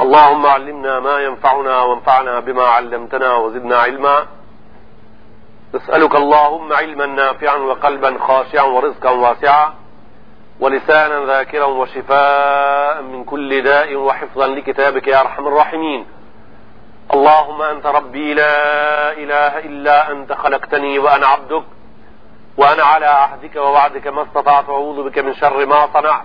اللهم علمنا ما ينفعنا وانفعنا بما علمتنا وزدنا علما نسألك اللهم علما نافعا وقلبا خاشعا ورزقا واسعا ولسانا ذاكرا وشفاء من كل داء وحفظا لكتابك يا أرحم الراحمين اللهم أنت ربي لا إله إلا أنت خلقتني وأنا عبدك وأنا على عهدك ووعدك ما استطعت أعوذ بك من شر ما صنعت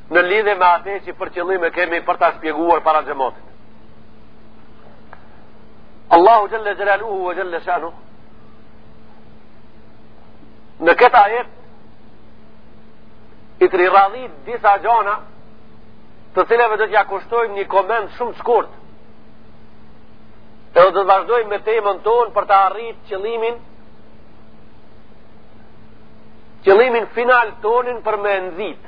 Në lidhe me ate që për qëllim e kemi për ta shpjeguar para xhematit. Allahu Xhel-le Xhelaluhu ve Xhel-le Shanuhu. Në këtë ajet i tri radhit disa gjana të cileve do t'ja kushtojmë një koment shumë shkurt edhe do të vazhdojmë me temën tonë për ta arrit qëllimin, qëllimin final tonin për me nxit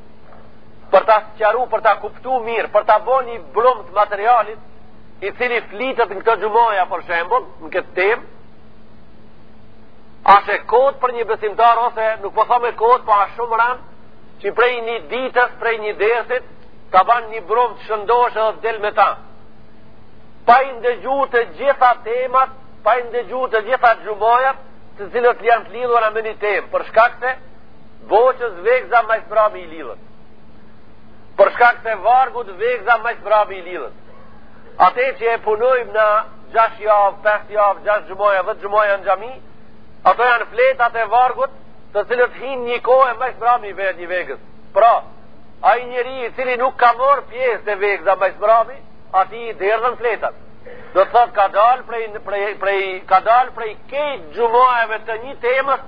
për ta sqaru, për ta kuptu mirë, për ta bo një brumë të materialit, i cili flitet në këto xhumaja, për shembol, në këtë temë, asht e kotë për një besimtar, ose nuk po tham e kotë, po asht shumë ranë, që prej një ditës, prej një dersit, ta ban një brumë të shëndoshë dhe të del me ta. Pa i ndëgju të gjitha temat, pa i ndëgju të gjitha xhumajat, të cilat janë të lidhuna me një temë, për shkak se, Boçës vegza ma s'mrami i lidhet. Për shkak se vargut vegza ma s'mrami i lidhet. Ate që e punojmë në 6 javë, 5 javë, 6 xhumaja, 10 xhumaja në xhami, ato janë fletat e vargut të cilat hin një kohë e ma s'mrami i ven një vegëz. Pra, ai njeri i cili nuk ka marrë pjesë te vegza ma s'mrami, atij i derdhen fletat. Do të thotë ka dalë prej, prej, prej, ka dalë prej kejt xhumajave të një temës,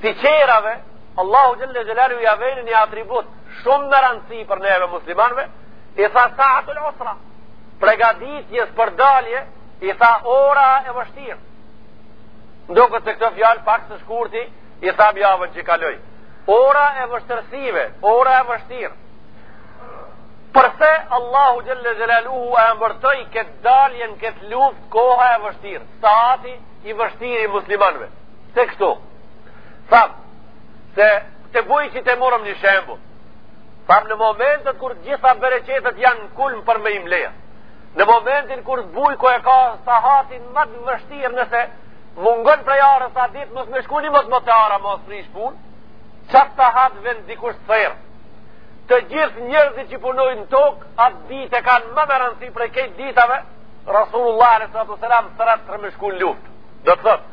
Si qerave, Allahu Xhel-le Xhelaluhu ja ven një atribut shumë me rëndësi për neve muslimanve, i tha saatul usra, pregaditjes për dalje, i tha ora e vështirë. M'doket se këto fjalë pak së shkurti i thamë javën që kaloi. Ora e vështirësive, ora e vështirë. Përse Allahu Xhel-le Xhelaluhu e emërtoi këtë daljen, këtë luftë, koha e vështirë, saati i vështirë i muslimanve. Se këtu, thamë, se te bujqit e morëm një shembull, thamë në momentet kur gjitha bereqetet janë në kulm për me i mledh, në momentin kur bujku e ka sahatin më të vështirë nëse mungon prej arës at ditë, mos me shku një mos më të ara, mos në ishë punë, qat sahat vjen dikush të thërr, të gjithë njërëzit që punojnë tokë, atë ditë e kanë më me rëndësi prej kejt ditave, Rasulullah, salatu selam, thërret me shku në luftë. Do të thotë,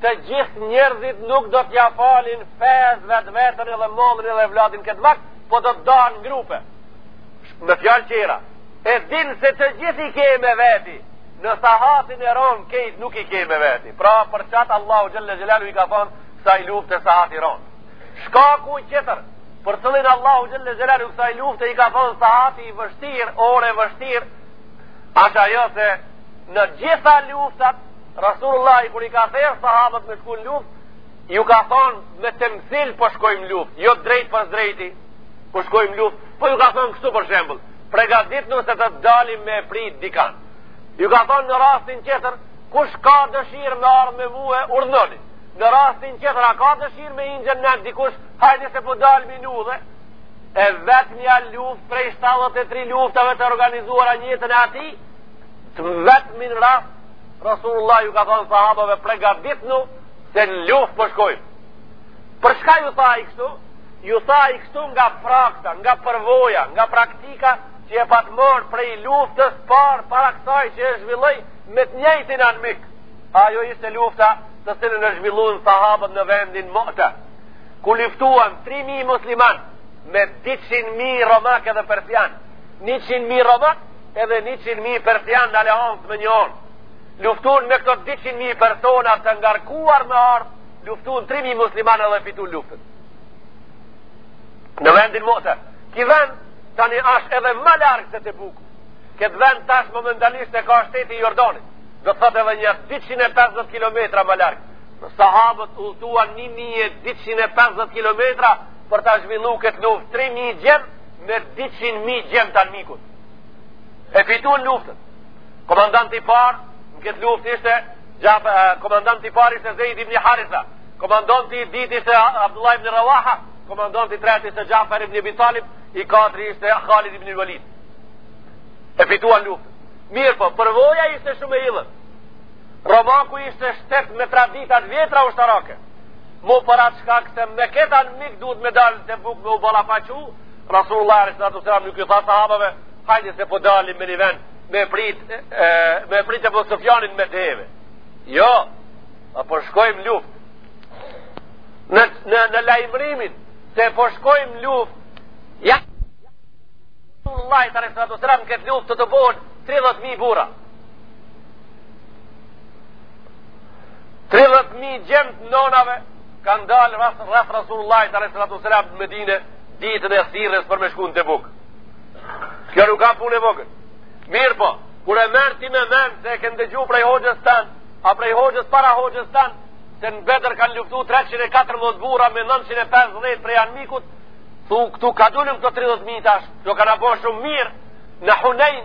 Të gjithë njerëzit nuk do t'ja falin fesë vetveten edhe mallin edhe evladin këtë vakt, po do t'dahen në grupe. Me fjalë qera, e din se të gjithë i ke me veti, në sahatin e ronë kejt nuk i ke me veti. Pra për qatë Allahu Xhel-le Xhelaluhu i ka thonë ksaj lufte sahati i ronë. Shkaku qetër, për cillin Allahu Xhel-le Xhelaluhu ksaj lufte i ka thonë sahati i vështirë, orë e vështirë, asht ajo se në gjitha luftat Rasulullahi kur i ka therrë sahabët me shku në luft, ju ka thonë me temsil po shkojmë luft, jo drejt për drejti, po shkojmë luft, po ju ka thonë kështu për shembull, pregatitnu se do të dalim me prit dikan. Ju ka thonë në rastin tjetër, kush ka dëshirë me ardhë me mue, urdhnoni. Në rastin tjetër, a ka dëshirë me ingjen në dikush, hajde se po dalim n'udhë, e vetmja luft prej 73 luftave të organizuara në jetën e atij, të vetmin rast Rasulullah ju ka thonë sahabëve pregaditnu se në luft po shkojmë. Për shka ju tha ai kështu? Ju tha ai kështu nga prakta, nga përvoja, nga praktika që e pat marrë prej luftës parë para kësaj që e zhvilloj me të njëjtin anmik. Ajo ishte lufta të cilën e zhvillun sahabët në vendin Mute. Ku luftuan 3.000 musliman me 200.000 romakë dhe persian. 100.000 romakë Edhe 100.000 persian në aleancë me njërin. Luftun me këto 200.000 persona të ngarkuar me ardhë, luftun 3.000 muslimanë edhe fitun luftën. Në vendin Mute, ky vend tani ashtë edhe më largë se Tebuku. Këtë vend tash momentalisht e ka shteti i Jordanit, do të thotë edhe një 250 km më largë. Në sahabët udhëtuan 1.250 km për ta zhvillu këtë luft 3.000 djem, me 200.000 djem të anmikut. E fituan luftën. Komandant i parë, në këtë luftë ishte, Xhaf, e, komandant i parë ishte Zejdi ibn Haritha, komandant i dytë ishte Abdullah ibn Rawaha, komandant i tretë ishte Xhafer ibn Ebi Talib, i katërti ishte Khalid ibn Walid. E fituan luftën. Mirëpo, përvoja ishte shumë e idhun. Romaku ishte shtet me traditat vjetra ushtarake. Mu për atë shkak se me këtë anmik duhet me dalë në Tebuk me u ballafaqu, Rasulullah alejhi salatu ves-selam nuk ju tha sahabëve, hajdi se po dalim me një vend, me prit, e, me prit Ebu Sufjanin me deve. Jo, a po shkojmë luft. Në, në, në lajmërimin, se po shkojmë luft, ja, Rasulullah alejhi salatu ves-selam këtë luft do tubohen 30.000 burra. 30.000 djem të nonave kanë dalë rreth Rasulullah sallallahu alaihi wasallam në Medinë ditën e thirrjes për me shku në Tebuk. Kjo nuk ka punë e vogël. Mirëpo, kur e merr ti me mend se e ke ndëgju prej hoxhës tan, a prej hoxhës para hoxhës tan, se në Bedër kanë luftu 314 burra me 950 prej anmikut, thu këtu ka dulën këto 30.000 tash, kjo ka na bërë shumë mirë në Hunain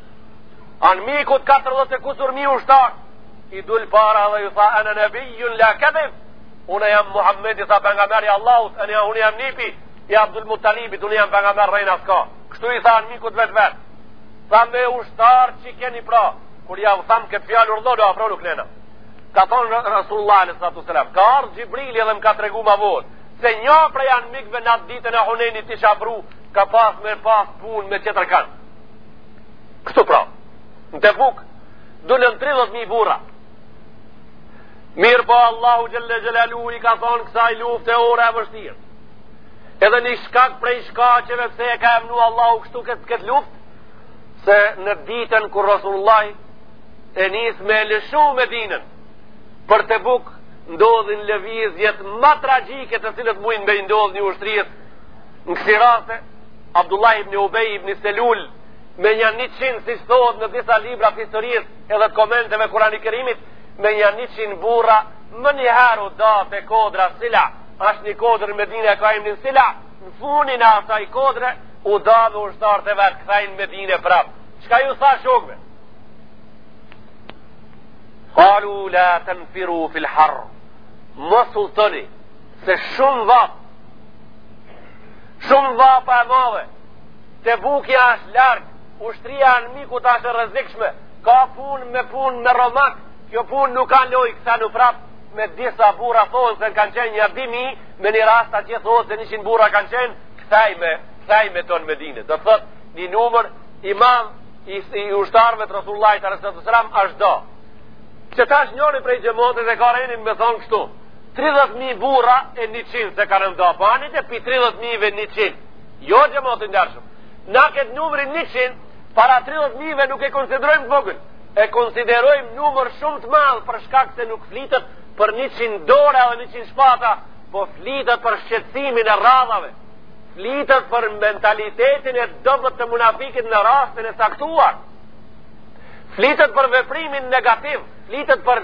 Anmikut 40 e kusur mijë ushtarë, i dul para dhe ju tha, ene nebijun la kedhib, unë jam Muhammed i tha pejgamberi Allahut, anë jam, unë jam nipi, i Abdul Mutalibit, unë jam pejgamberi rrena s'ka. Kështu i tha anmikut vetë vetë, tha me ushtar që keni pra, kur jau tha këtë fjalë ordu, do afro nuk lenën. Ka thonë Rasulullahi salatu selam, ka ardhë Xhibrili edhe më ka tregu ma vonë, se një prej anmikve në atë ditën e Hunejnit ish afru, ka pas me pas pun me tjetërkënd. Kështu pra, në Tebuk, dulën 30.000 burra. Mirëpo Allahu xhelle xhelaluhu i ka thonë kësaj lufte ora e vështirë. Edhe një shkak prej shkaqeve pse e ka emnu Allahu kështu këtë, këtë luftë, se në ditën kur Resulullahi e nis me lëshu Medinën, për Tebuk ndodhin lëvizjet ma tragjike të cilat mujnë me ndodhë një ushtrie Në kësi raste, Abdullah ibn Ubej ibn Selul, me nja njëqind, siç thohet në disa libra të historisë edhe të komenteve Kurani Kerimit, me nja njëqind burra, menjëherë u da te kodra Sila, është një kodër në Medine e ka emnin Sila, në funin e asaj kodre, u da me ushtarët e vet, kthehen Medine prapë. Çka ju tha shokve? Kalu la tenfiru fil harr, mos luftoni, Se shumë vapë, shumë vapa e madhe, Tebukja është larg, ushtria anmikut është e rrezikshme. Ka punë me punë me romakë, kjo punë nuk ka lojë kthehen prap me disa burra thohet se kanë qenë nja dy mijë, me një rast thohet se njëqind burra kanë qenë, kthehen me, kthehen me të në Medine. Do thotë, një numër i madh i, i ushtarëve të Resulullahit alejhi salatu selam asht da. Qe tash njëri prej xhematit e ka renin me thonë kështu, Tridhjetë mijë burra e njëqind se ka rën da pa njëqind e pi tridhjetë mijëve njëqind. Jo xhemat i ndershëm. Na këtë numrin njëqind, para tridhjetë mijëve nuk e konsiderojmë të vogël. E konsiderojmë numër shumë të madh për shkak se nuk flitet për njëqind dora dhe njëqind shpata, po flitet për shqetsimin e radhëve. Flitet për mentalitetin e dobët të munafikit në rastin e caktuar. Flitet për veprimin negativ. Flitet për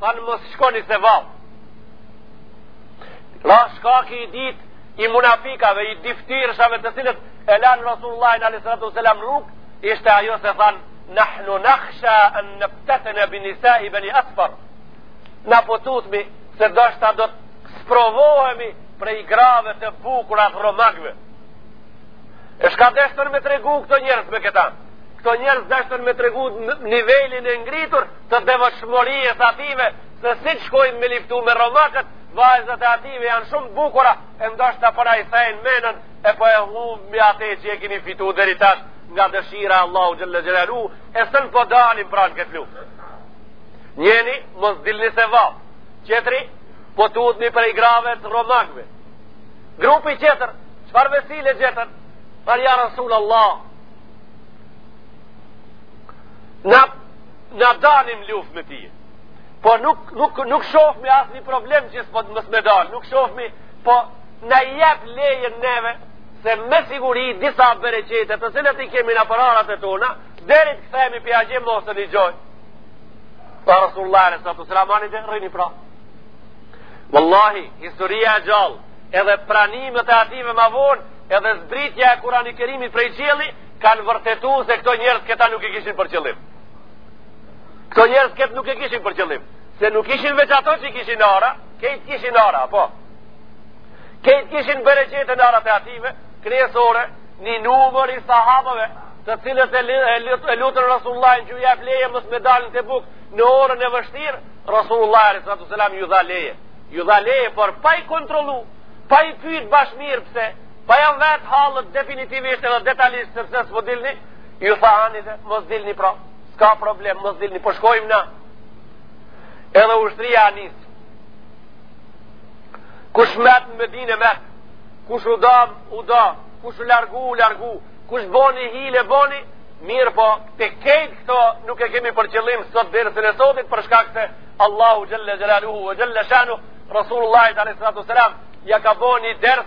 Thanë mos shkoni se valë. A shkaku i dytë i munafikëve, i dyftyrshave të cilët e lanë Rasulullahin alejhi salatu selam rrugë, ishte ajo se thanë, nahnu nahsha an neftetine bi nisai beni asfar. Na po tutmi se do t'spro do të sprovohemi prej grave të bukura t'romakëve. E çka deshtën me tregu këto njerëz me këta? Këto njerëz deshtën me tregu nivelin e ngritur të devotshmërisë ative, se si të shkojnë me luftu me romakët, vajzët e ative janë shumë bukura, e ndoshta po na i thejnë menën, e po e humbmi ate që e kini fitu deri tash nga dëshira e Allahut Xhelle Xhelaluhu, e s'un po dalim pra në këtë luft. Njeni, mos dilni se vapë, tjetri, po tutni prej grave të romakëve. Grupi tjetër, çfarë vesile gjetën, thanë ja Rasul Allah, na Na dalim luft me ti. Po nuk nuk nuk shofmi asnjë problem që s'po të mos me dal. Nuk shofmi po na jep lejen neve se me siguri disa bereqete të cilat i kemi nëpër arat e tona, deri të kthehemi prej atje mo s'i gjojmë. Tha Rasullullah alejhi salatu selam ani de rrini pra. Wallahi, historia e gjallë, edhe pranimet e ative ma vonë, edhe zbritja e Kurani kerimit prej qielli, kanë vërtetu se këto njerëz këta nuk e kishin për qëllim. Këto njerëz këtë nuk e kishin për qëllim. Se nuk ishin veç ato që kishin ara, kejt kishin ara, po. Kejt kishin bereqet në arat e ative, kryesore, një numër i sahabeve, të cilët e, e lutën Rasullullahin që t'ju jap leje mos me dal në Tebuk në orën e vështirë, Rasullullah alejhi salatu selam ju dha leje. Ju dha leje, por pa i kontrollu, pa i pyt bash mirë pse, Pa jau vet hallet definitivisht edhe detalisht se pse s'po dilni, ju tha ani de mos dilni pra, s'ka problem, mos dilni, po shkojmë na. Edhe ushtria u nis. Kush met në Medine met, kush u da, u da, kush u largu, u largu, kush boni hile, boni, mirëpo, te kejtë këto nuk e kemi për qëllim sot dersin e sotit për shkak se Allahu xhelle xhelaluhu, xhelle shanuhu, Rasulullahit alejhi salatu selam, ja ka bo ni ders,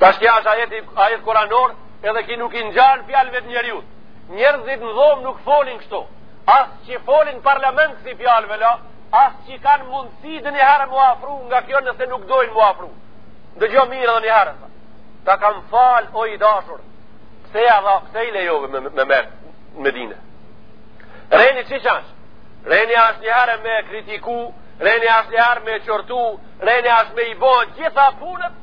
Tash ky është ajeti, ajet kuranor, edhe ky nuk i ngjan fjalëve të njeriut. Njerëzit në dhomë nuk folin kështu. As që folin parlament si fjalëve la, as që kanë mundësi edhe një herë me u afru nga kjo nëse nuk dojnë me u afru. Dëgjo mirë edhe një herë. Ta kam falë o i dashur, pse ja dhe, pse i lejove me, me met në Medine. Reni qysh është? Reni është një herë me kritiku, reni është një herë me qortu, reni është me i bo gjitha punët,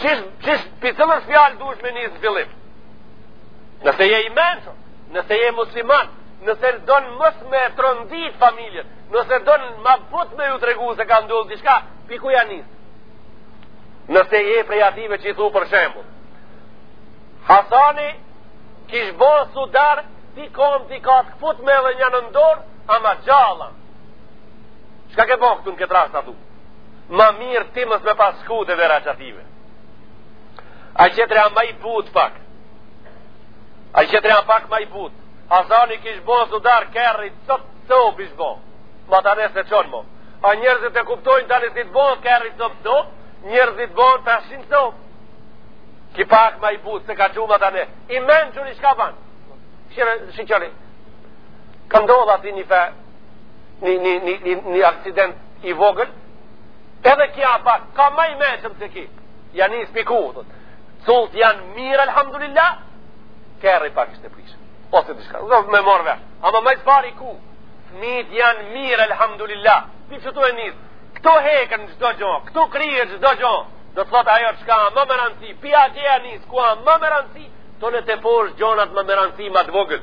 Qysh, qysh, prej cilës fjalë duhesh me nis n'fillim. Nëse je i mençur, nëse je musliman, nëse don mos me trondit familjen, nëse don ma but me ju tregu se ka ndodh diçka, prej ku ja nis? Nëse je prej ative që i thu për shembul. Hasani, kish bo sudar, dy komt i ka të këputme dhe njenën dorë, ama gjallë. Çka ke bo këtu në këtë rast aty? Ma mirë ti mos me pas shku te dera qative. Ai tjetri a ma i but pak. Ai tjetri a pak ma i but. Hasani kish bo sudar kerri cop cop ish bo. Ma tanë s'e çon mo. A njerëzit e kuptojnë tani si t'u bo kerri cop cop. Njerëzit bo të ashin cop. Ky pak ma i but se ka gjumë ata ne. I men që një shka ban. Shqyr, shqyr, Këndohet aty një fe një, një, një, një, një aksident i vogël, edhe kjo pak, ka ma i mençëm se ky, ja nis pi ku duhet. Cullt janë mirë, alhamdulillah, kerri pak ishte prish, ose diçka, dhe me marrë vesh, ama ma s'pari ky, fmit janë mirë, alhamdulillah, një që tu e nis, këtu hekën në çdo gjo, këtu krye në çdo gjo, do të thotë ajo çka më me rëndësi, pi atje ja nis, ku a më me rëndësi, tani te poshtë gjonat më me rëndësi, më të vogël,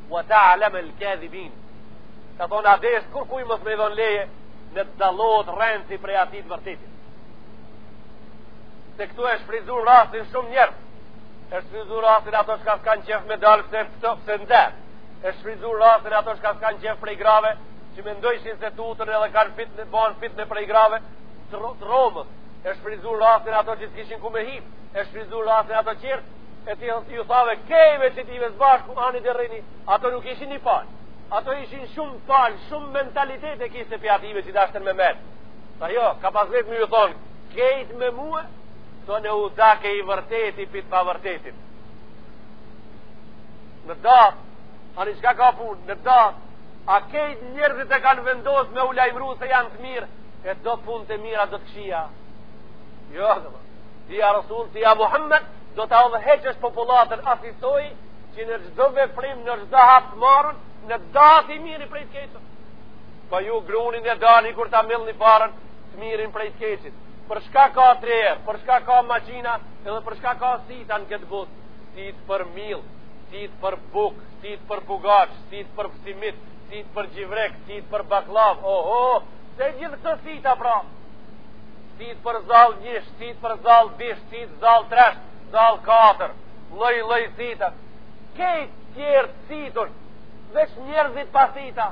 Wa ta'lam al-kadhibin. Ka thonë a desht kurkuj mos me i dhon leje në të dallohet rrenci prej atij t'vërtetit. Se këtu e shfrytëzun rastin shumë njerëz. E shfrytëzun rastin ato çka s'kanë qef me dalë pse pse pse ndë. E shfrytëzun rastin ato çka s'kanë qef prej grave që mendojshin se tuten edhe kanë fitne bajnë fitne prej grave të Romës. E shfrytëzun rastin ato që s'kishin ku me hip. E shfrytëzun rastin ato tjertë. e ti ju thave kejtve qëtive së bashku ani de rrini, ato nuk ishin një palë. Ato ishin shumë palë, shumë mentalitete kishte pi ative që deshtën me metë. Tha jo, ka pas vetëm ju thonë, kejt me mue, tani u dake i vërteti pi t'pavërtetit. Ndahet, ani çka ka punë, ndahet, a kejt njerëzit e kanë vendos me u lajmru se janë të mirë, e do punë të mira, do të këqija. Jo, dhe Ti ja Rasul, ti ja Muhammed, do ta udhëheqësh popullatën asisoj që në çdo veprim, në çdo hap të marrun, ndahet i miri prej të keqit. Po ju grunin e dani kur ta millni farën, të mirin prej të keqit. Për çka ka trier, për çka ka maqina, edhe për çka ka sita në këtë botë, sitë për miell, sitë për bukë, sitë për pogaçe, sitë për peksimit, sitë për gjevrek, sitë për bakllavë, oho, se gjithë këto sita pra, Sitë për zall njësh, sitë për zall dysh, sitë zall tresh, zall katër, lloj lloj sita. Kejt tjerë situr, veç njerëzit pa sita.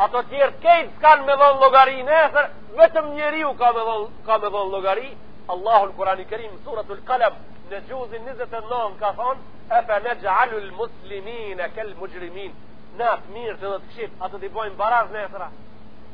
Ato tjerë kejt s'kan me dhonë llogari nesër, vetëm njeriu ka me dhonë, ka me dhonë llogari. Allahu në Kurani Kerim, suratul Kalem, në xhuzin 29 ka thonë, e fe nexhalul muslimine kel muxhrimin, na të mirët edhe të kqijtë, a t'i bojmë baraz nesër a.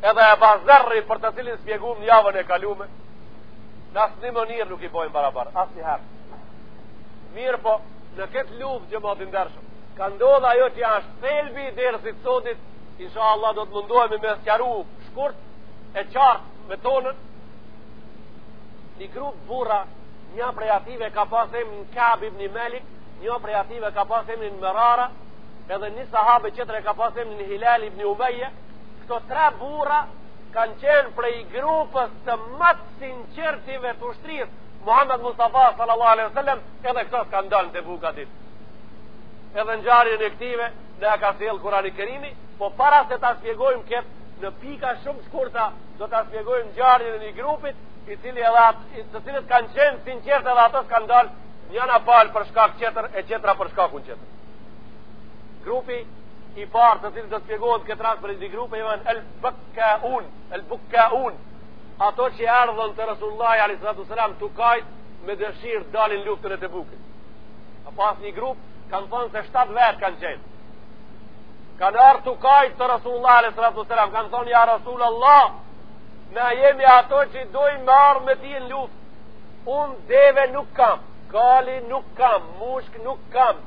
Edhe Eba Zerri për të cilin spjegum në javën e kalume, në asnjë mënyrë nuk i bojnë barabar, asnjëherë. Mirëpo, në këtë luftë xhemat i ndershëm, ka ndodhë ajo që ashtë thelbi i dersit t'sodit, insha Allah do të mundohemi me sqaru shkurt e qartë me tonën, një grup burra, një prej ative ka pas emnin Kab ibni Malik, një prej ative ka pas emnin Murara, edhe një sahabe qetër ka pas emnin Hilal ibn Umeje, Këto tre burra kanë qenë prej grupës të ma të sinqertëve të ushtrisë, Muhammed Mustafa sallallahu alaihi wasallam, edhe këto s'kanë dalë në Tebuk atë ditë. Edhe ngjarjen e këtive na ka sjell Kurani Kerimi, po para se ta shpjegojmë këtë në pika shumë të shkurta, do ta shpjegojmë ngjarjen e një grupit i cili edhe atë, i të cilët kanë qenë sinqertë edhe ato s'kanë dalë njëna palë për shkak tjetër e tjetra për shkakun tjetër. Grupi i parë të cilët do të spjegohen këtë rast prej dy grupeve, janë el-bekkaun, el-bekkaun, ato që erdhën te Resulullahi a.s. tu kajt me dëshirë dal në luftën e Tebukit. A pas një grup, kanë thonë se 7 vetë kanë qenë. Kanë ardhë tu kajt te Resulullahi a.s. kanë thonë ja Resulallah, na jemi ato që dojmë me ardhë me ty në luftë. Unë deve nuk kam, kali nuk kam, mushk nuk kam,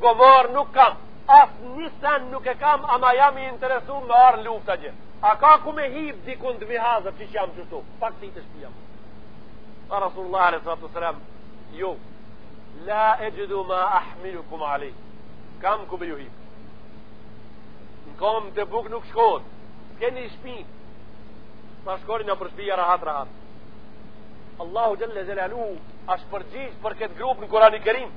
Gomar nuk kam Asnjë sen nuk e kam Ama jam i interesum me ardh n'luftë gjë A ka ku me hip dikun jam hazër Që që jam qështu Pak si te shpia A Resulullahi alejhi salatu selam Jo La exhidu ma ahmilukum alejhi S'kam ku me ju hip Në kom n'Tebuk nuk shkohet Keni shpi Sa shkoni nëpër shpia rahat rahat Allahu xhele xhelaluhu Ashtë përgjigj për këtë grup në Kurani Kerim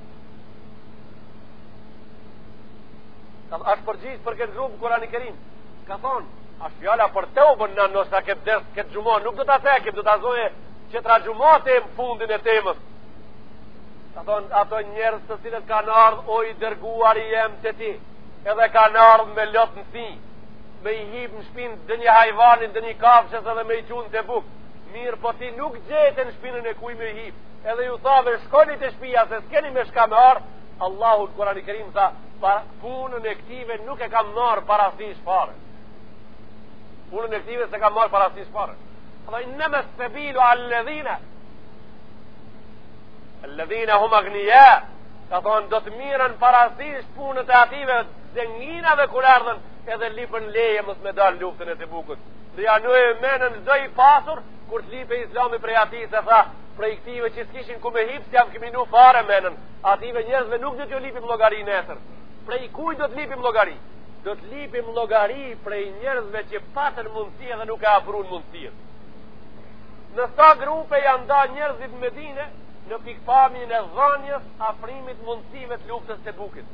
Ka thë, ashtë përgjigj për këtë grup n'Kurani Kerim. Ka thonë, ashtë fjala për teuben nëse n'këtë ders, këtë xhuma, nuk do ta prekim, do ta zojë qetra xhuma të emë fundin e temës. Ka thonë, ato njerëz të cilët kanë ardhë, o i dërguari em te ti, edhe kanë ardhë me lot në sy, me i hipë në shpinë të një hajvanit, të një kafshës edhe me i qu n'Tebuk. Mirëpo ti nuk gjete në shpinën e kuj me i hipë. Edhe ju thave shkoni te shtëpia se s'keni me shka me ardh. Allahu Kurani Kerim tha, para punën e këtive nuk e kam marr parasysh fare. Punën e këtive s'e kam marr parasysh fare. Dhe innama sabilu alalladhina alladhina hum aghniya ka thonë do të mirren parasysh punët e ative zenginave kur erdhën edhe lipën leje mos me dalë n'luftën e Tebukit dhe janë e menën çdo i pasur kur të lipe islami prej ati se tha prej këtive që s'kishin ku me hip, s'jam kthy më fare menën, atyne njerëzve nuk do t'ju lypim llogari nesër. Prej kuj do t'lypim llogari? Do t'lypim llogari prej njerëzve që patën mundësi edhe nuk e afrun mundësinë. Në sa grupe janë da njerëzit n'Medine, në pikëpamjen e dhanies, afrimit t'mundësive të luftës së Tebukit.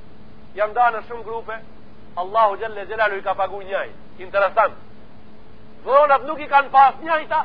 Janë da në shumë grupe, Allahu Xhelle Xhelaluhu i ka pagu njajt. Interesant. Dhanat nuk i kanë pas njajta,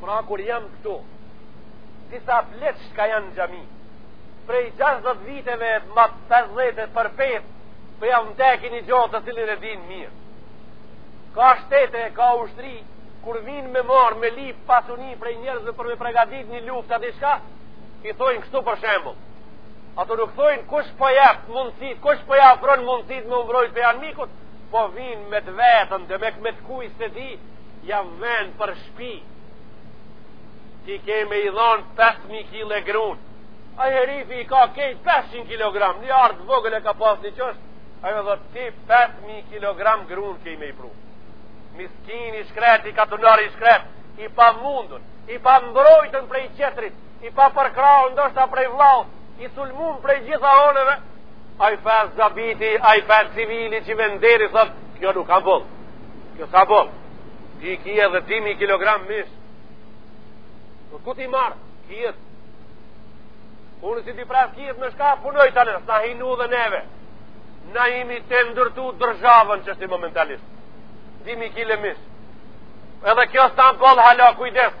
Pra kur jam këtu, disa pleq çka janë në xhami, prej 60 viteve e ma përpjetë, përpjetë, po jau cek një gjo të cilin e dinë mirë. Ka shtete, ka ushtri, kur vijnë me marrë, me lypë, pasuni prej njerëzve për me pregatit një luftë a diçka, i thojnë kështu për shembull. Ato nuk thojnë kush po i jep mundësit, kush po i afron mundësit me u mbrojt prej anmikut, po vijn me të vetën dhe me këmet kuj se di ja vejn për shpi ti ke me i dhon 5.000 kile grun e herifi i ka krejt 500 kg një arë t'vogël e ka pas, ni çikë, a jo, thot ti 5.000 kg grun ke me i pru miskini i shkret, katunari i shkret i pamundun i pambrojtun prej tjetrit i papërkrahun ndoshta prej vllaut, i sulmun prej gjitha anëve, ai farë zabiti, ai farë civili që me nderi, thot, kjo nuk a boll, kjo s'a boll, ti i ke edhe dy mi kilogram mish, po ku t'i marr, kjet, unë si t'i pres qet, me çka punoj n'arë, sa hin n'udhë neve, na jemi tu ndërtu dërzhavën që është momentalisht, dy mi kile mish, edhe kjo s'a tamam boll, halo, kujdes,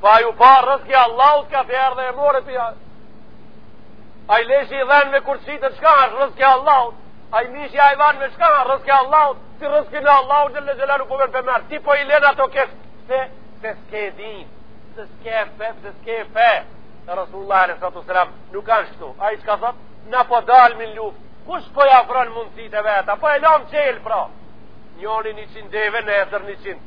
Pa ju pa rizki Allahut kafja dhe e more pije. Ai leshi i dhenve kurgjo s'asht, çka është rizki Allahut? Ai mishi ai vanë me çka është rizki Allahut? Ti rizkin e Allahut xhelle xhelaluhu po ma merr. Ti po i lena të kefë, se, se s'ke din, se s'ke fe, se s'ke fe. Resulullahi alejhi selatu ve selam nuk u kanë kshtu. Ai çka thot, na po dalë me hi n'luftë. Kush po i afron mundësit e veta? Po e lamë çelë, pra. Njoni një qind deve, tjetri një qindë.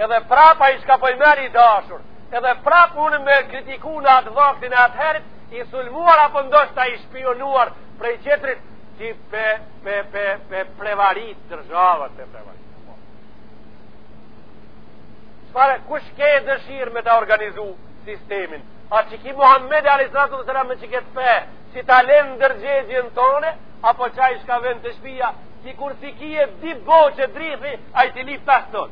Edhe prap ai çka po i merr, i dashur. Edhe prap unë me kritiku në atë vaktin e atëhershit, i sulmuar apo ndoshta i shpionuar prej tjetrit, ti pe, pe, pe, pe prevarit dërzhavën, pe prevarit. S'pari, kush ke dëshirë me e organizu sistemin? A çiky Muhammedi alejhi selatu ve selam e që këtë pe, Si ta lenë ndërgjegjen tone, apo qaj s'ka vend te shpia, sikur si kije di bo që drithi, a i ti li pas ton.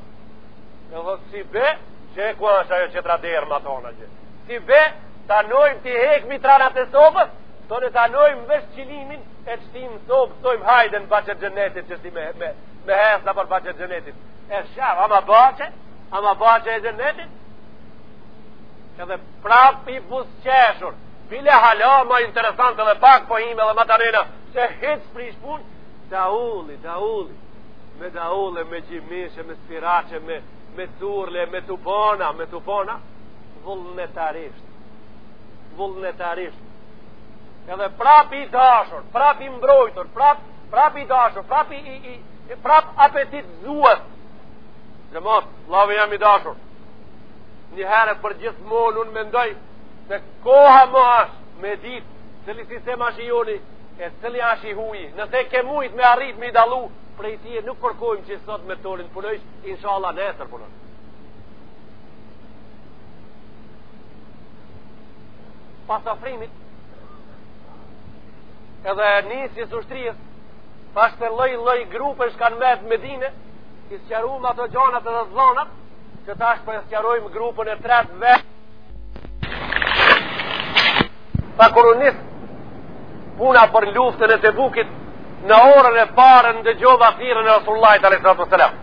Në dhe si be, që e ku asha jo që tra derë ma tona që. Si be, ta nojmë ti hek mi tranat e sobës, të në ta nojmë vesh qilimin, e që ti në sobë, të thojmë hajdeni bahçe xhenetit, që si me, me, me hesë për bahçe xhenetit. E shaf, ama bahçe, ama bahçe e xhenetit, edhe prap i buzëqeshur, Bile hala ma interesante dhe pak po hime dhe matarena, se hiç s'prish punë, daulli, daulli, me daulle, me gjimishe, me spirache, me, me surle, me tupona, me tupona, vullnetarisht, vullnetarisht, edhe prap i dashur, prap i mbrojtur, prap, prap i dashur, prap i, i, i prap apetit zuet, dhe mos, lave jam i dashur, një herë për gjithmonë, unë mendoj, se koha ma ashtë me dit cili sistem ashtë i joni e cili ashtë i huji nëse ke mujt me arrit me i dallu prej ti e nuk kërkojmë që sot me tonin punojsh inshallah nesër punojsh pas afrimit edhe nisjes së ushtrisë pas të lloj lloj grupesh kanë mbet me dine i sqaruam ato gjonat edhe zonat që tash po e sqarojmë grupën e tretë vetë Tha kur u nis puna për luftën e Tebukit, në orën e parë ndëgjova thirrjen e Rasulullahit alejhi salatu selam.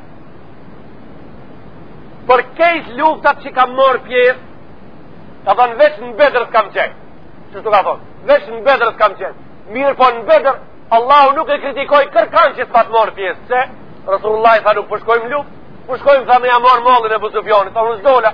Për kejt luftat që kam marrë pjesë, ka thonë veç në Bedër s'kam qenë. Kështu ka thonë, veç në Bedër s'kam qenë. Mirëpo në Bedër, Allahu nuk e kritikoi kërkan që s'pat marrë pjesë, se Rasulullahi tha nuk po shkojmë luftë, po shkojmë tha me ja marrë mallin e Ebu Sufjanit, tha unë s'dola,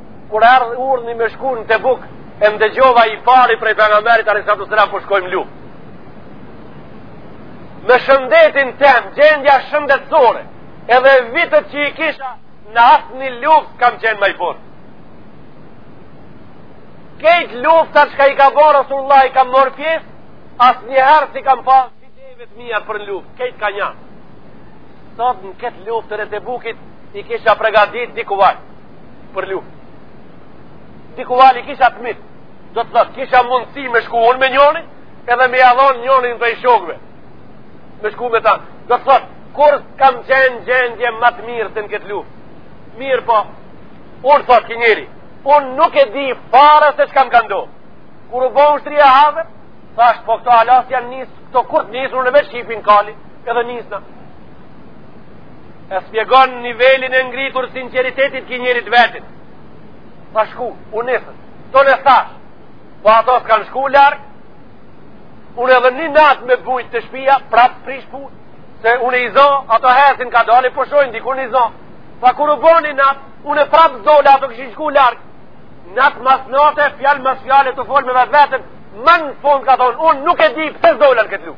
Kur erdh urdhni me shku në Tebuk, e ndëgjova i pari prej pejgamberit alejhi salatu ve selam po shkojmë luft. Me shëndetin tem, gjendja shëndetësore, edhe vitet që i kisha në asnjë luft s'kam qenë ma i fortë. Kejt luftat që ka i ka ba Rasulullahi kam marrë pjesë, asnjëherë s'i kam pas dy deve të mija për në luft, kejt ka një. Sot në këtë luftën e Tebukit, i kisha pregadit dy kuaj. Për luft. Dy kuaj i kisha të mitë. Do të thotë, kisha mundësi me shku unë me njonin, edhe me ja dhon njonin prej shokve me shku me ta. Do të thotë, kurrë s'kam qenë gjendje ma të mirë se në këtë luft. Mirëpo, unë, thotë ky njeri, unë nuk e di fare se çka m'ka ndodh. Kur u bo ushtria hazër, thashë po këto hala s'janë nis, këto kur të nisen, unë veç hipi n'kali, edhe nisna. e spjegon nivelin e ngritur sinqeritetit ky njeri t'vetin tha shkun u nisën tonë thash po ato s'kanë shku larg unë edhe një natë me bujt te shpia prap s'prish punë se unë i zo ato hecin kadale po shkojnë dikur i zo tha kur u bo një natë unë e prap s'dola ato kishin shku larg natë mas nate fjalë mas fjale tu folë me vetveten më në fund ka thonë unë nuk e di pse s'dola në këtë lu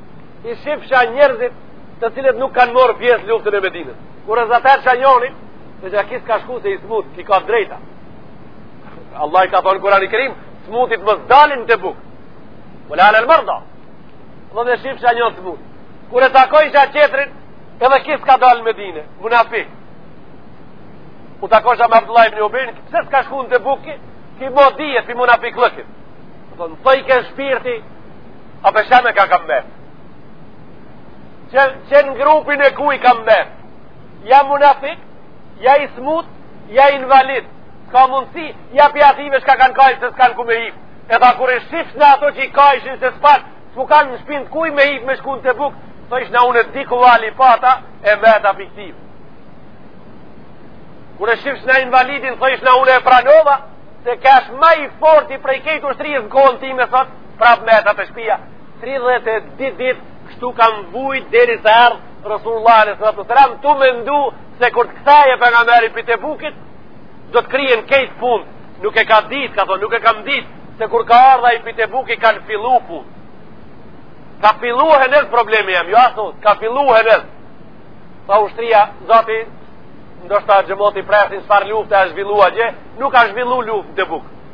i shifsha njerëzit të cilët nuk kanë morë pjesë luftën e Medinës. Kur e zatesha njonin, edhe ky s'ka shku se i smut, ky ka t'drejtë. Allahu ka thonë n'Kurani kerim, smutit mos dalin n'Tebuk. Ve la alel merda. Edhe e shifsha njën smut. Kur e takojsha atë qetrin, edhe ky s'ka dalë në Medinë, munafik. U takojsha me Abdullah ibn Ubejin, pse s'ka shku në Tebuk, ky mo dihet, pi munafikllëkit. Edhe m'thojke shpirti, A pe sheh me ka kam met? Që në grupin e kuj kam met? Ja munafik, ja i smut, ja invalid. S'ka mundësi, ja prej atyve shka kanë kajt se s'kanë ku me hip. E tha kur i shifsha ato qi kajshin se s'pak, s'u kanë në shpinë kuj me hip me shku n'Tebuk, thojsha unë dy kual i pata e veta fiktiv. Kur e shifsha invalidin, thojsha unë e pranova, se kesh ma i forti prej krejt ushtrisë në kohën time thotë, Prap meta te shpia, 32 dit, kështu kam vujt deri sa ardhë, Rasulullah alaihi salatu wasalam tu mendu se kur të kthehet pejgamberi pi Tebukit do të kryhen krejt punë nuk e ka ditë, ka thonë, nuk e kam ditë, se kur ka ardh ai pi Tebuki, kanë fillu pu. Ka fillu e nëzë problemi jem, jo a thotë, ka fillu e nëzë. Tha ushtria, zati, ndoshta xhemati presin, çfar lufte a zhvillu atje, nuk a zhvillu luftë n'Tebuk.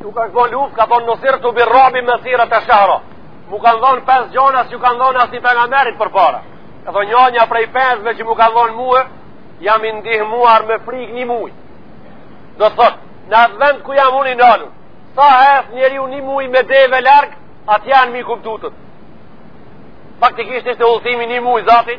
Nuk asht bo luft, ka thonë nusirtu birru'bi mesirete shehr. Mu kanë dhonë pes gjona, s'ju kanë dhonë asnjë pejgamberit përpara. Ka thonë një një prej pesve që mu kanë dhonë mue, jam i ndihmuar me frikë një muj. Do të thotë, në atë vend ku jam unë i nalun, sa hec njeriu një muj me deve larg, atë janë mi kuptutët. Faktikisht ishte udhëtimi një muj, zati,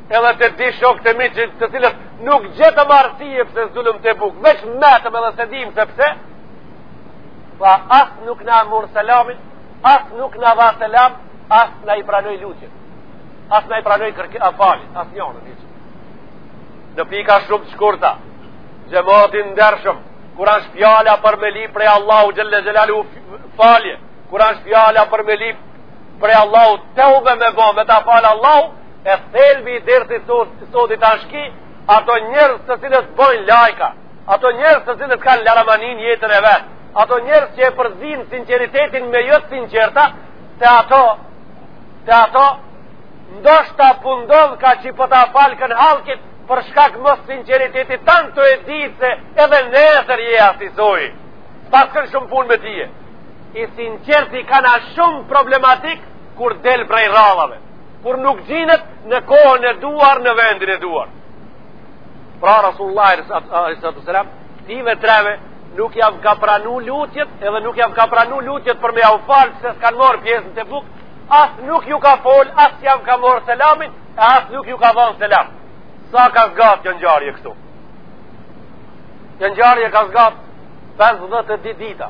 Edhe të dy shokët e mi që të cilët nuk gjetëm arsye pse s'dulëm n'Tebuk, veç metëm edhe s'e dimë se pse, tha as nuk na murr selamin, as nuk na dha selam, as na i pranoj lutjen, as na i pranoj kërkimfaljet, as njërën hiç. Në pika shumë të shkurta, xhemat i ndershëm, kur është fjala për me lyp prej Allahu xhelle xhelaluhu falje, kur është fjala për me lyp prej Allahu teube me bo, me ta falë Allahu, E thelbi i dersit sodit asht ky, ato njerëz të cilët bojnë lajka, ato njerëz të cilët kanë laramani në jetën e vet, ato njerëz që e përzijnë sinqeritetin me jo të sinqerta, te ato, te ato, ndoshta po ndodhka që po ta falkan hallki, për shkak mos sinqeritetit tan tu e ditë se edhe nesër je asisoj s'paskan shumë punë me tije. I sinqerti kanë asht shumë problematik kur del prej radhave. Kur nuk gjindet në kohën e duhur në vendin e duhur. Pra Rasulullah s.a.s. këtyve treve nuk jau ka pranu lutjet edhe nuk jau ka pranu lutjet për me jau falë pse s'kanë marrë pjesë në Tebuk, as nuk ju ka folë, as jau ka marrë selamin, e as nuk ju ka dhonë selam. Sa ka zgatë kjo ngjarje këtu? Kjo ngjarje ka zgatë 52 dita.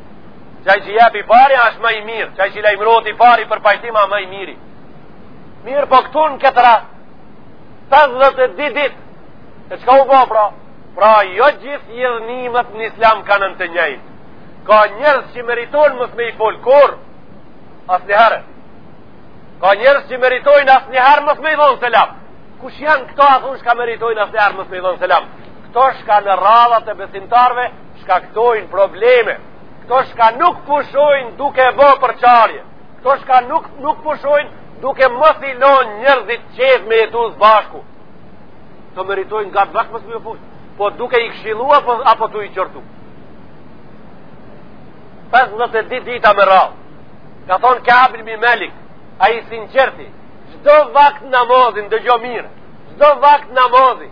Qaj që jep i pari është më i mirë, qaj që i lajmërohet i pari për pajtim a më i miri. Mirëpo këtu në këtë rast, 52 dit, e çka u bo pra? Pra jo gjithë hidhënimet në islam janë të njajtë. Ka njerëz që meritojnë mos me i folë kurrë, asnjëherë. Ka njerëz që meritojnë asnjëherë mos me i dhonë selam. Kush janë këto ato shka meritojnë asnjëherë mos me i dhonë selam? Këto shka në radhët e besimtarve, shkaktojnë probleme. Këto shka nuk pushojnë duke bo përçarje. Këto shka nuk, nuk pushojnë duke mos i lonë njerëzit qetë me jetu së bashku. Kto meritojnë qat vakt mos me i folë. Po duke i këshillu po, apo tu i qortu. 52 dita me radhë. Ka thonë Ka'b ibni Melik, ai i sinqerti, çdo vakt namazin, dëgjo mirë, çdo vakt namazin,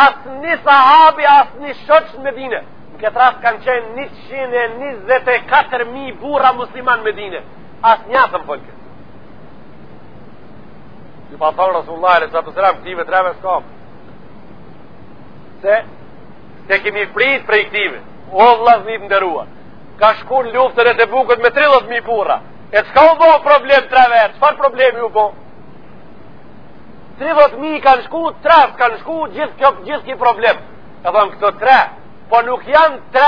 Asnjë sahabi, asnjë shok në Medine. Në këtë rast kanë qenë 124.000 burra muslimanë në Medine. Asnjë as më folke. Ju pat thonë Rasulullah, alejhi salatu ve selam, këtyve treve s'ka më. Se, s'e kemi frikë prej këtyve. O, vllazën të nderuar. Ka shku në luftën e Tebukit me 30.000 burra. E shka u bo problem tre vetë, çfarë problemi u bo? 30.000 kanë shku, 3 s'kanë shku, gjithë kjo gjithë ky problem. E thonë këto 3, po nuk janë 3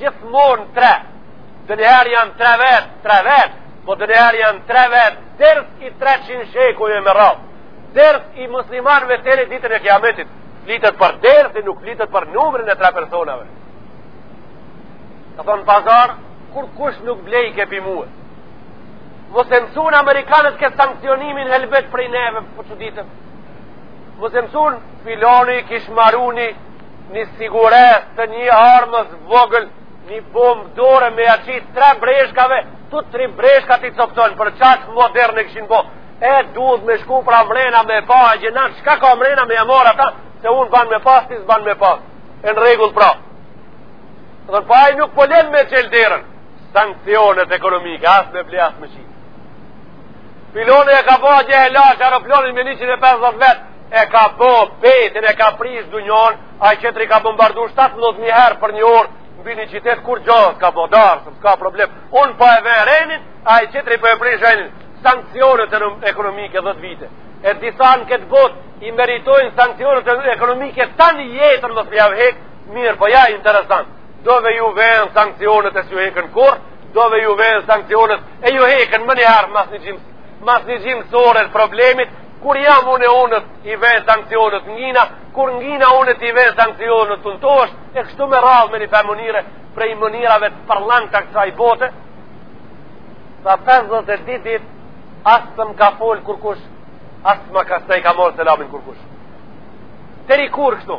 gjithmonë 3. Ndonjëherë janë 3 vetë, 3 vetë, po ndonjëherë janë 3 vetë, ders i 300 shekujve me radhë, ders i muslimanëve deri ditën e kiametit, flitet për dersin nuk flitet për numrin e 3 personave. Thotë në pazar, kurkush nuk blejke prej mue, Mos e mësuan amerikanët këtë sanksionimin helbet prej neve, po çuditëm. Mos e mësuan filoni kish maru ni siguresë të një armës vogël, një bombë dore me ja qit tre breshkave, të tri breshkat i copton për çat moderne kishin bë. E duhet me shku pra mrena me pa edhe na, çka ka mrena me ja marr ata, se unë ban me pas, ti s'ban me pas. E në rregull pra. Dhe pa e nuk po len me çel derën, sankcionet ekonomike, as me ble, as me shitë. Filoni e ka bo atje e la që aeroplanin me 150 vet, e ka bo petin, e ka prish dunjon, ai tjetri ka bombardu 17.000 herë për një orë, mbi ni qytet kurgjo s'ka bo dam, s'ka problem. Unë po e vë renin, ai tjetri po e prish renin, sankcionet ekonomike 10 vite. E disa në këtë bot, i meritojnë sankcionet ekonomike tanë jetën mos me jav hekë, mirëpo ja interesant. dove ju venë sankcionet e s'ju hekën kurr, dove ju venë sankcionet e ju hekën menjëherë mas një gjym, mas një gjyms ore problemit, kur jam unë e unë t'i venë sankcionet njina, kur njina unë t'i venë sankcionet të nëtosh, e kështu me radhë me një për mënyre, prej mënyrave të përllangta të kësaj bote, sa 52 dit, as s'më ka folë kërkush, as s'më ka s'e ka marrë selamin kërkush. Deri kur kështu?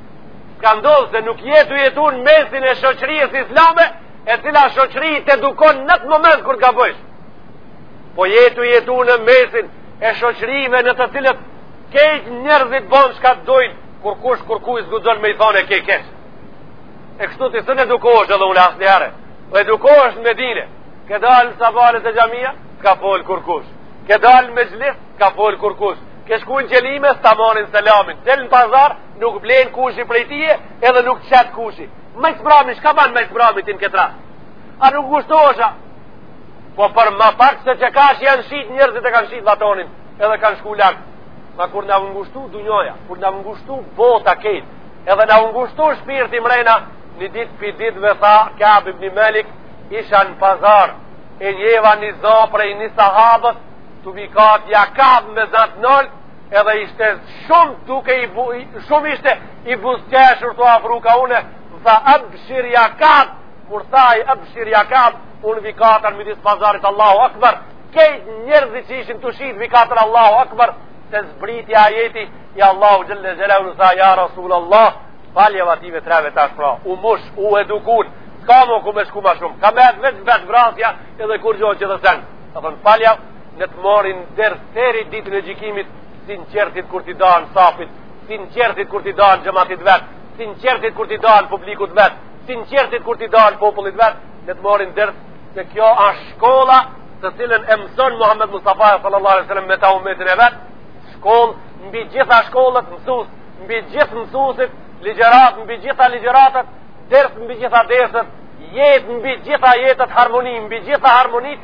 Ka ndodhë se nuk je tu jetu në mesin e shoqërisë islame, e cila shoqëri të edukon n'at moment kur të gabojsh. Po je tu jetu në mesin e shoqërive në të cilat kejt njerëzit bojn shka të dojnë, kurkush kurkujt s'guxon me i thonë e ki keq. E kështu ti s'un edukohesh edhe unë asnjëherë, po edukohesh në Medine, ke dalë sabale te xhamia, s't'ka folë kurkush, ke dalë mexhlis, s't'ka folë kurkush, ke shku në gjelime, s'ta marrin selamin, del në pazar, Nuk blen kushi prej tije, edhe nuk të shet kushi. Ma së mrami, shka ban ma së mrami ti në këtë rast? A nuk ngushtohesh a? Po për ma pak se që ka që janë shqit, njerëzit e kanë shit vatonin, edhe kanë shku larg. Ma kur m'u ngushtu dunjoja, kur m'u ngushtu bota kejt, edhe m'u ngushtu shpirti mrena, një ditë prej ditëve tha, Kab ibn Malik, isha në pazar, e njeva një zo prej një sahabës, tu vikatë, ja Kab me za të nalt, edhe ishte shumë duke i bu, shumë ishte i buzqeshur tu u afru ka une më tha ebshir ja Kab kur tha ebshir ja Kab unë vikata n'midis pazarit Allahu Akbar kejt njerëzit që ishin tu shit vikatën Allahu Akbar se zbriti ajeti i Allahut xhelle xhelaluhu tha ja Rasul Allah falju atyve treve tash pra u mush u edukun s'ka më ku me shku ma shumë ka met veç vetëvrasja edhe kurgjo tjetër sen të thënë falja le të marrin ders deri ditën e gjykimit sinqeritet kundrejt ensarit sinqeritet kundrejt xhematit vet sinqeritet kundrejt publikut vet sinqeritet kundrejt popullit vet le të marrin ders se kjo është shkolla të cilën e mëson Muhammed Mustafa sallallahu alaihi wasallam me të umetin e vet shkollë mbi gjitha shkollat mësues mbi gjithë mësuesit ligjëratë mbi gjitha ligjëratat ders mbi gjitha dersat jetë mbi gjitha jetët harmoni mbi gjitha harmonitë